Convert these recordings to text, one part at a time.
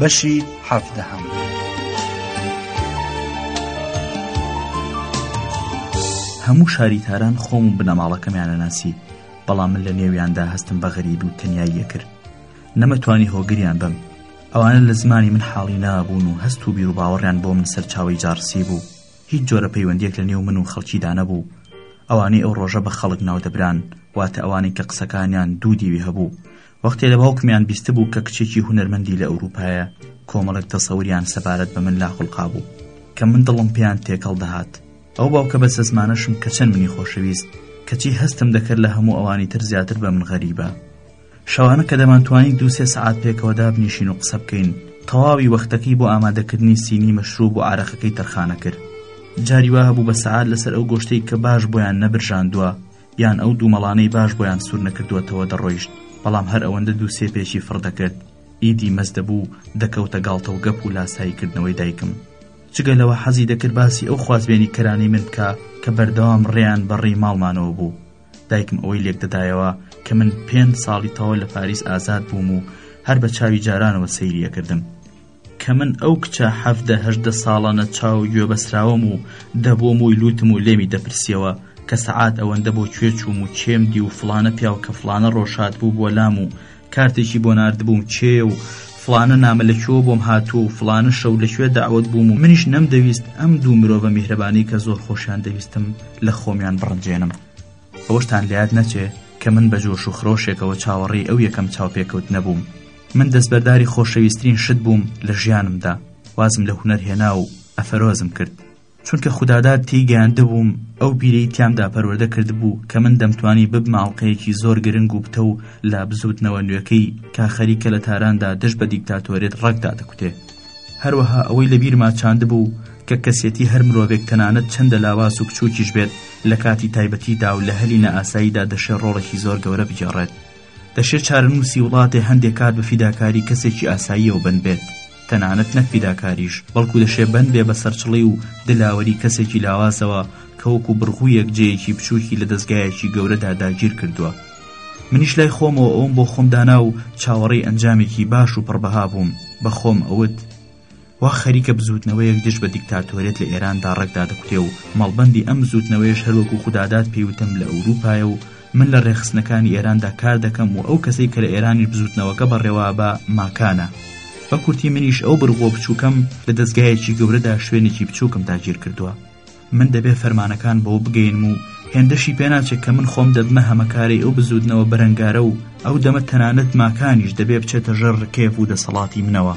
بەشی حەڤدەهەم. هەموو شاری تاران خۆم و بنەماڵەکەمیانە ناسی بەڵام من لە نێویاندا هەستم بە غەریب و تەنیاییە کرد نەمەتوانی هۆگریان بم ئەوانە لە زمانی من حاڵی نابوون و هەست و بیرروباوەڕیان بۆ من سەرچاوی جارسی بوو هیچ جۆرە پەیوەندیەک لە نێو من و خەڵکیدا نەبوو ئەوانەی ئەو ڕۆژە بە خەڵک ناودەبران واتە ئەوانەی کە قسەکانیان دوو دیوی هەبوو وەختێ لە باوکمیان بیستبوو کە کچێکی هونەرمەندی لە ئەوروپایە کۆمەڵێک تەسەوریان سەبارەت بە من لاخڵقا بوو کە من دڵم پێیان تێکەڵ دەهات ئەو باوکە بە سەزمانەشم کە چەند منی خۆشەویست کەچی هەستم دەکرد لە هەموو ئەوانی تر زیاتر بە من غەریبە شەوانە کە دەمانتوانی دووسێ سەعات پێکەوە دابنیشین و قسە بکەین تەواوی وەختەکەی بۆ ئامادەکردنی سینی مەشروب و عراقەکەی تەرخانە کرد جاری وا هەبوو بە سەعات لەسەر ئەو گۆشتەی کە باش بۆیان نەبرژاندووە یان ئەو دوومەڵانەی باش بۆیان سوور نەکردووەتەوە دەڕۆیشت، بەڵام هەر ئەوەندە دوو سێ پێچی فڕ دەکرد، ئیدی مەست دەبوو، دەکەوتە گاڵتە و گەپ و لاسایی کردنەوەی دایکم. جگە لەوە حەزی دەکرد باسی ئەو خوازبێنیکەرانەی من بکا کە بەردەوام ڕێیان بە ڕێی ماڵمانەوە بوو. دایکم ئەوەی لێک دەدایەوە کە من پێنج ساڵی تەواو لە پاریس ئازاد بووم و هەر بە چاوی جارانەوە سەیری ئەکردم. کە من ئەو کچە حەڤدە هەژدە ساڵانە چاو و گوێ بەسراوەم و دە بۆ مووی لووتم و لێمی دەپرسیەوە کە سەعات ئەوەندە بۆ کوێ چووم و کێم دی و فڵانە پیاو کە فڵانە ڕۆژ هاتبوو بۆ لام و کارتێکی بۆ ناردبووم کێیە و فڵانە نامە لە کوێوە بۆم هاتووە و فڵانە شەو لە کوێ دەعوەت بووم و منیش نەمدەویست ئەم دوو مرۆڤە میهرەبانەی کە زۆر خۆشیان دەویستم لە خۆمیان بڕنجێنم. ئەوەشتان لەیاد نەچێ کە من بە جۆش و خرۆشێکەوە چاوەڕێی ئەو یەکەم چاوپێکەوتنە بووم من دەستبەرداری خۆشەویسترین شت بووم لە ژیانمدا وازم لە هونەر هێنا و ئەفەرۆزم کرد چونکە خوداداد تێی گەیاندبووم ئەو بیرەی تیامدا پەروەردە کردبوو کە من دەمتوانی ببمە ئەڵقەیەکی زۆر گرنگ و پتەو لە بزووتنەوە نوێکەی کاخەری کە لە تاراندا دژ بە دیکتاتۆریەت ڕەگدا دەکوتێ هەروەها ئەوەی لە بیرما چاندبوو کە کەسێتی هەر مرۆڤێک تەنانەت چەندە لاواز و بچووکیش بێت لە کاتی تایبەتیدا و لە هەلی نائاساییدا دەشێ ڕۆڵێکی زۆر گەورە بگێڕێت دەشێ چارەنووسی وڵاتێ هەندێک کات بە فیداکاری کەسێکی ئاساییەوە بەند بێت تەنانەت نەک فیداکاریش بەڵکو دەشێ بەند بێ بە سەرچڵی و دلاوەری کەسێکی لاوازەوە کە وەکو بڕغوویەک جێیەکی بچووکی لە دەزگایەکی گەورەدا داگیر کردووە منیش لای خۆمەوە ئەوم بۆ خۆم دانا و چاوەڕێی ئەنجامێکی باش و پڕ بەها بووم بە خۆم ئەوت وا خەریکە بزووتنەوەیەک دژ بە دیکتاتۆریەت لە ئێراندا ڕەگ دادەکوتێ و مەڵبەندی ئەم بزووتنەوەیەش هەر وەکوو خوداداد پێی وتم لە ئەورووپایە و من لە ڕێکخستنەکانی ئێراندا کار دەکەم و ئەو کەسەی کە لە ئێرانیش بزووتنەوەکە بەڕێوا بە ماکانە بە کورتی منیش ئەو بڕبووە بچووکەم لە دەزگایەکی گەورەدا شوێنێکی بچووکم داگیر کردووە من دەبێ فەرمانەکان بەو بگەینم و هێندەشی پێ ناچێ کە من خۆم دەبمە هەمەکارەی ئەو بزووتنەوە بەرەنگارە و ئەو دەمە تەنانەت ماکانیش دەبێ بچێتە ژەر ڕکێف و دەسەڵاتی منەوە.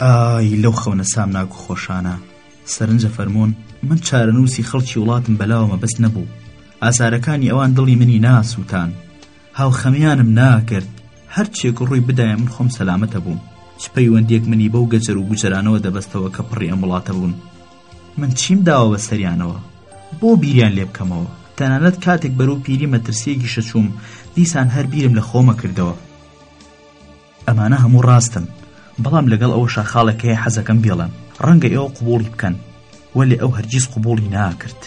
ئای لەو خەونە سامناک و خۆشانە سەرنجە فەرمونون من چارەنووسی خەڵکی وڵاتم بەلاوەمە بەس نەبوو ئازارەکانی ئەوان دڵی منی ناسووتان هاوخەمیانم ناکرد هەرچێک ڕووی بدایە من خۆم سەلامەتە بووم چ پەیوەندێک منی بەو گەجەر و گوجرانەوە دەبەستەوە کە پڕی ئەم وڵاتە بوون من چیم داوە بە سەریانەوە بۆ بیریان لێ بکەمەوە تەنانەت کاتێک بەرەو پیری مەترسیەکیشە چووم دیسان هەر بیرم لە خۆمە کردەوە ئەمانە هەموو ڕاستن بەڵام لەگەڵ ئەوە شاخاڵێک هەیە حەزەکەم بێڵم ڕەنگە ئێوە قوبوڵی بکەن وەلێ ئەو هەرگیز قوبوڵی ناکرد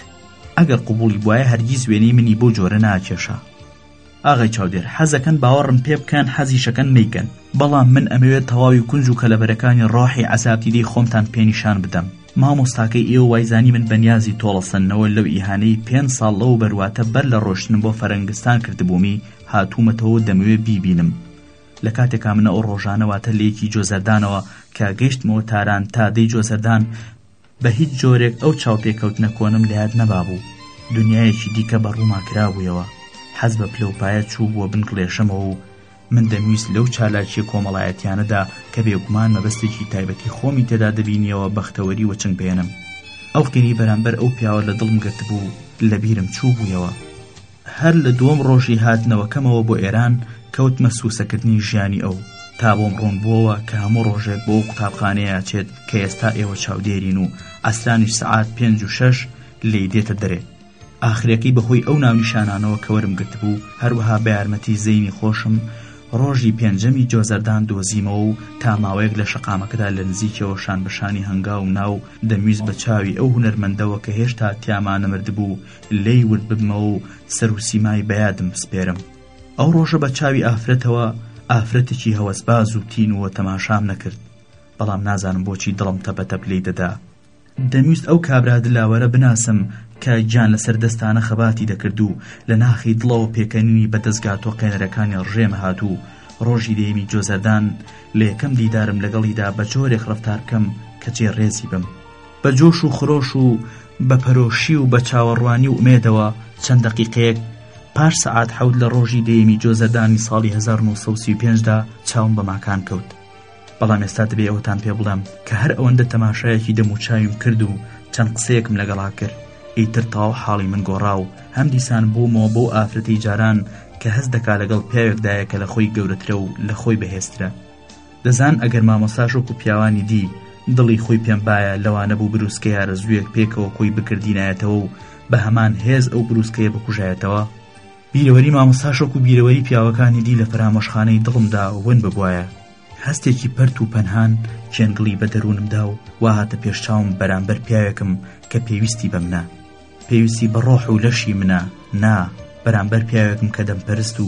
ئەگەر قوبوڵی بواە هەرگیز وێنەی منی بۆ جۆرە ناکێشا ئاغای چاودێر حەزەکەن باوەڕم پێ بکەن حەزیشەکەن مەیکەن بەڵام من ئەمەوێت تەواوی کونج و کەلەبەرەکانی ڕۆحی عەزابدیدەی خۆمتان پێ نیشان بدەم مامۆستاکەی ئێوە وایزانی من بەنیازی تۆڵەسەندنەوە لەو ئیهانەی پێنج ساڵ لەوەوبەر واتە بەر لە ڕۆشتنم بۆ فەرەنگستان کردبوومی هاتوومەتەوە و دەمەوێت بیبینم لە کاتێکا من ئەو ڕۆژانە واتە لە یەکی جۆزەردانەوە کە گەیشتمەوە تاران تا دەی جۆزەردان بە هیچ جۆرێک ئەو چاوپێکەوتنە کۆنەم لە یاد نەمابوو، دنیایەکی دیکە بە ڕووما کرابوویەوە، حەز بە پلەوپایە چووبووە بن کڵێشەمەوە و من دەمویست لەو چالاکییە کۆمەڵایەتییانەدا کە بێگومان مەبەستێکی تایبەتی خۆمی تێدا دەبینییەوە بەختەوەری وەچنگ بهێنم. ئەو قینەی بەرامبەر ئەو پیاوە لە دڵم گرتبوو لەبیرم چووبوویەوە. هەر لە دووەم ڕۆژی هاتنەوەکەمەوە بۆ ئێران کەوتمە سووسەکردنی ژیانی ئەو، تا بۆم ڕوون بووەوە کە هەموو ڕۆژێک بۆ ئەو قوتابخانەیە ئەچێت کە ئێستا ئێوە چاودێرین و عەسرانیش سەعات پێنج و شەش لێی دێتە دەرێ. ئاخرییەکەی بە هۆی ئەو ناونیشانانەوە کە وەرم گرتبوو، هەروەها بە یارمەتی زەینی خۆشم ڕۆژی پێنجەمی جۆزەردان دۆزیمەوە و تا ماوەیەک لە شەقامەکەدا لە نزیکیەوە شان بە شانی هەنگاوم نا و دەمویست بە چاوی ئەو هونەرمەندەوە کە هێشتا تیاما نەمردبوو لێی ورد ببمەوە و سەر و سیمای بەیادم بسپێرم ئەو ڕۆژە بە چاوی ئافرەتەوە ئافرەتێکی هەوەسباز و تین وە تەماشام نەکرد بەڵام نازانم بۆچی دڵم تەپەتەپ لی دەدا دەمویست ئەو کابرا دلاوەرە بناسم کە گیان لەسەر دەستانە خەباتی دەکرد و لە ناخی دڵەوە پێکەنینی بە دەستگا تۆقێنەرەکانی ڕژێم هات و ڕۆژی دەیەمی جۆزەردان لە یەکەم دیدارم لەگەڵیدا بە جۆرێک ڕفتار بکەم کە جێ ڕێزی بم بە جۆش و خرۆش و بە پەرۆشی و بە چاوەڕوانی و ئومێدەوە چەند دەقیقەیەک پاش سەعات حەوت لە ڕۆژی دەیەمی جۆزەردانی ساڵی 1935 دا چاوم بە ماکان کەوت بەڵام ئێستا دەبێ ئەوەتان پێ بڵێم کە هەر ئەوەندە تەماشایەکی دەموچاویم کرد و چەند قسەیەکم لەگەڵا کرد ئیتر تاو حاڵی من گۆڕا و هەم دیسان بوومەوە بۆ ئافرەتی جاران کە هەست دەکا لەگەڵ پیاوێکدایە کە لە خۆی گەورەترە و لە خۆی بەهێزترە دەزان ئەگەر مامۆستاش وەکو پیاوانی دی دڵی خۆی پێم بایە لەوانە بوو بروسکەی ئارەزوویەک پێکەوە کۆی بکردینایەتەوە و بە هەمان هێز ئەو بروسکەیە بکوژایەتەوە بیرەوەری مامۆستاش وەکو بیرەوەری پیاوەکانی دی لە فەرامۆشخانەی دڵمدا ون ببوایە هەستێکی پەرت و پەنهان کێنگڵی بە دەروونمدا و واهاتە پێشچوم بەرامبەر پیاوێکم کە پێویستی بە منە پێویستی بە ڕۆح و لەشی منە نا بەرامبەر پیاوێکم کە دەمپەرست و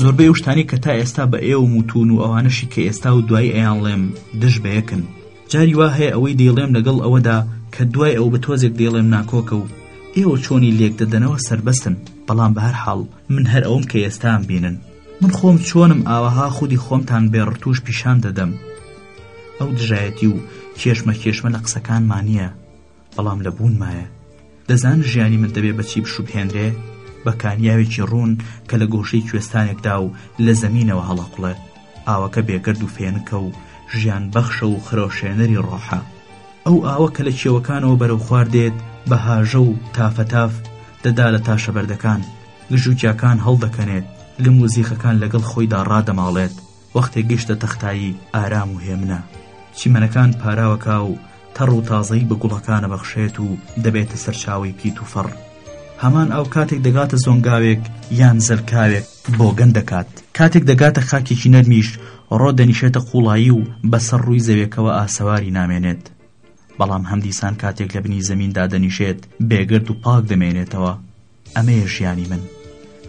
زۆربەی ئەو شتانەی کە تا ئێستا بە ئێوەم وتون و ئەوانەشی کە ئێستا و دوای ئەیانڵێم دژ بە یەکن جاری وا هەیە ئەوەی دەیڵێم لەگەڵ ئەوەدا کە دوای ئەو بە تۆزێک دەیڵێم ناکۆکە و ئێوە چۆنی لێک دەدەنەوە سربەستن بەڵام بە هەر حاڵ من هەر ئەوم کە ئێستان بینن من خۆم چۆنم ئاوەها خودی خۆمتان بێڕتوش پیشان دەدەم ئەو دژایەتی و کێشمە کێشمە لە قسەکانمانە بەڵام لە بوون مایە دەزان ژیانی من دەبێ بەچی بشوبهێنرێ بە کانیاوێکی ڕوون کە لە گۆشەی کوێستانێکدا و لە زەمینەوە هەڵەقڵێ ئاوەکە بێگرد و فێنکە و ژیان بەخشە و خرۆشێنەری ڕۆحە ئەو ئاوە کە لە کێوەکانەوە بەرەو خوار دێت بە هاژە و تافەتاف دەدا لە تاشەبەردەکان گژوگیاکان هەڵدەکەنێت لم و زیخەکان لەگەڵ خۆیدا ڕادەماڵێت وەختێ گەشتە تەختایی ئارام و هێمنە. چیمەنەکان پاراوەکا و تەڕ و تازەیی بە گوڵەکان ئەبەخشێت و دەبێتە سەرچاوەی پیت و فەڕ. هەمان ئاو کاتێک دەگاتە زۆنگاوێک یان زەلکاوێک بۆگەن دەکات، کاتێک دەگاتە خاکێکی نەرمیش ڕۆ دەنیشێتە قوڵایی و بە سەر ڕووی زەوێکەوە ئاسەواری نامێنێت، بەڵام هەمدیسان کاتێک لە بنی زەمین دادەنیشێت بێگەرد و پاک دەمێنێتەوە. ئەمەیە ژیانی من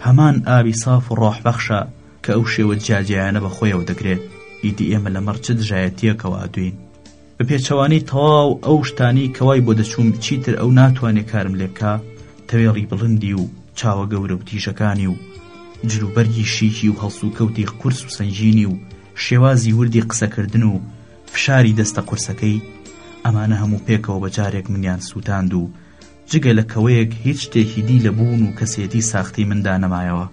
هەمان ئاوی ساف و ڕۆحبەخشە کە ئەو شێوە جیاجیایانە بە خۆیەوە دەگرێت ئیدی ئێمە لەمەڕ چ دژایەتیەکەوە ئەدوین بە پێچەوانەی تەواو ئەو شتانی کەوای بۆ دەچووم چیتر ئەو ناتوانێ کارم لێ بکە تەوێڵی بڵندی و چاوە گەورە و تیژەکانی و جلوبەرگی شیکی و هەڵسوکەوتی قورس و سنگینی و شێوازی وردی قسەکردن و فشاری دەستە قورسەکەی ئەمانە هەموو پێکەوە بە جارێک منیان سووتاند و جگە لە کەوەیەک هیچ شتێکی دی لە بوون و کەسێتی ساختەی مندا نەمایەوە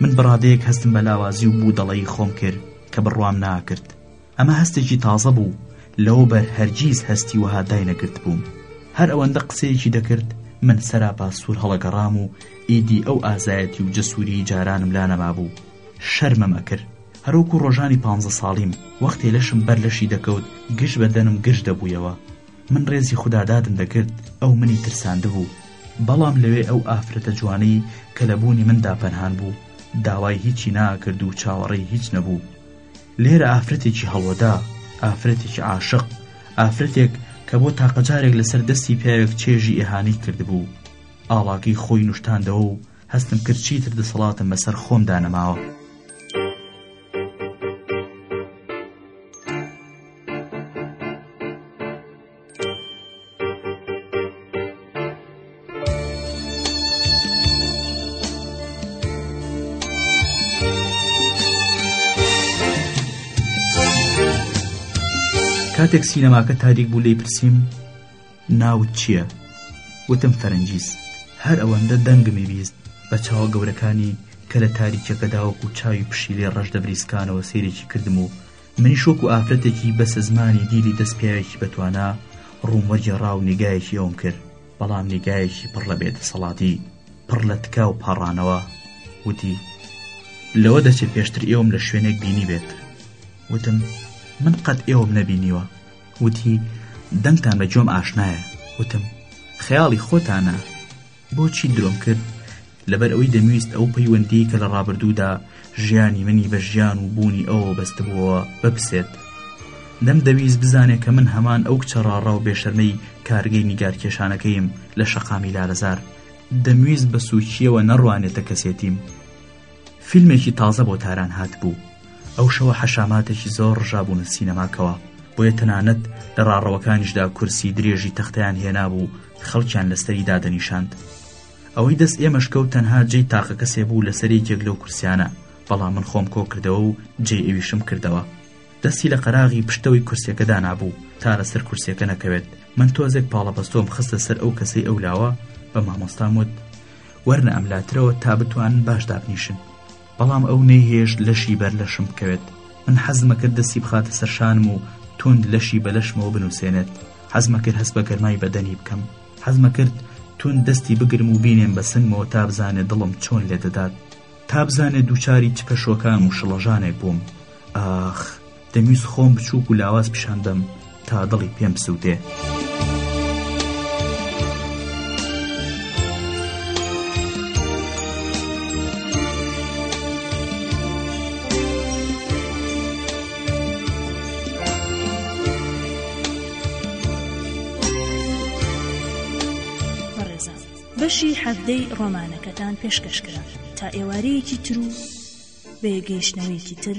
من بەڕادەیەک هەستم بە لاوازی و بوودەڵەی خۆم کرد کە بڕوام ناکرد ئەمە هەستێکی تازە بوو لەوە بەر هەرگیز هەستی وەها داینەگرت بووم هەر ئەوەندە قسەیەکی دەکرد من سەراپا سوور هەڵەگەڕام و ئیدی ئەو ئازایەتی و جەسووری جارانم لا نەمابوو شەرمەم ئەکرد هەروەکو ڕۆژانی پانزە ساڵیم وەختێ لەشم بەر لەشی دەکەوت گشت بەدەنم گرژ دەبوویەوە من ڕێزی خودادادم دەکرد ئەو منی ترساندبوو بەڵام لەوێ ئەو ئافرەتە جوانەی کە لە بوونی مندا پەنهان بوو داوای هیچی ناکرد و چاوەڕێی هیچ نەبوو لێرە ئافرەتێکی هەڵوەدا ئافرەتێکی عاشق ئافرەتێک کە بۆ تاقەجارێک لەسەر دەستی پیاوێک چێژی ئێهانەی کردبوو ئاڵاکەی خۆی نوشتاندەوە و هەستم کرد چیتر دەسەڵاتم بەسەر خۆمدا نەماوە. کاتێک سینەماکە تاریک بوو لی پرسییم ناوت چییە؟ وتم فەرەنجیز هەر ئەوەندە دەنگمی بیست بە چاوە گەورەکانی کە لە تاریکەکەداوەکو چاوی پشیلێ ڕەش دەبریسکانەوە سێرێکی کردم و منیش وەکو ئافرەتێکی بەسە زمانی دیلی دەست پیاوێکی بەتوانا ڕووم وەرگێڕا و نیگایەکی ئەوم کرد بەڵام نیگایەکی پڕ لە بێدەسەڵاتی پڕ لە تکا و پاڕانەوە وتی لەوە دەچێت پێشتر ئێوەم لە شوێنێک بینی بێت وتم من قەت ئێوەم نەبینیوە وتی دەنگتان بە گوێم ئاشنایە وتم خەیاڵی خۆتانە بۆچی درۆم کرد؟ لەبەر ئەوەی دەمویست ئەو پەیوەندیەی کە لە ڕابردوودا ژیانی منی بە ژیان و بوونی ئەوەوە بەستبووەوە بپسێت. نەمدەویست بزانێت کە من هەمان ئەو کچە ڕاڕا و بێشەرمەی کارگەی نیگارکێشانەکەیم لە شەقامی لارەزار. دەمویست بە سووکییەوە نەڕوانێتە کەسێتیم. فیلمێکی تازە بۆ تاران هاتبوو ئەو شەوە حەشاماتێکی زۆر ڕژابوونە سینەماکەوە بۆیە تەنانەت لە ڕاڕەوەکانیشدا کورسی درێژی تەختیان هێنابوو خەڵکیان لەسەری دادەنیشاند ئەوەی دەست ئێمەشکەوت تەنها جێی تاقە کەسێ بوو لەسەر یەکێک لەو کورسیانە بەڵام من خۆم کۆ کردەوە و جێ ئەویشم کردەوە دەستی لە قەراغی پشتەوەی کورسەکەدا نابوو تا لەسەر کورسەکە نەکەوێت من تۆزێک پاڵەبەستۆم خستە سەر ئەو کەسەی ئەولاوە بە مامۆستام وت وەرنە ئەم لاترەوە تا بتوانن باش دابنیشن بەڵام ئەو نەیهێشت لەشی بەر لەشم بکەوێت من حەزمەکرد دەستی بخاتە سەرشانم و توند لەشی بە لەشمەوە بنووسێنێت حەزمەکرد هەست بە گەرمای بەدەنی بکەم حەزمەکرد تون دەستی بگرم و بینێم بە سنگمەوە تا بزانێ دڵم چۆن لێدەدات تا بزانێ دووچاری چ پەشۆکان و شڵەژانێک بووم ئاخ دەمویست خۆم بچووک و لاواز پیشان بەم تا دڵی پێم بسووتێ. بەشی حەفتەی ڕۆمانەکەتان پێشکەشکرا تا ئێوارەیەکی تر و بەیەگەیشتنەوەیەکی تر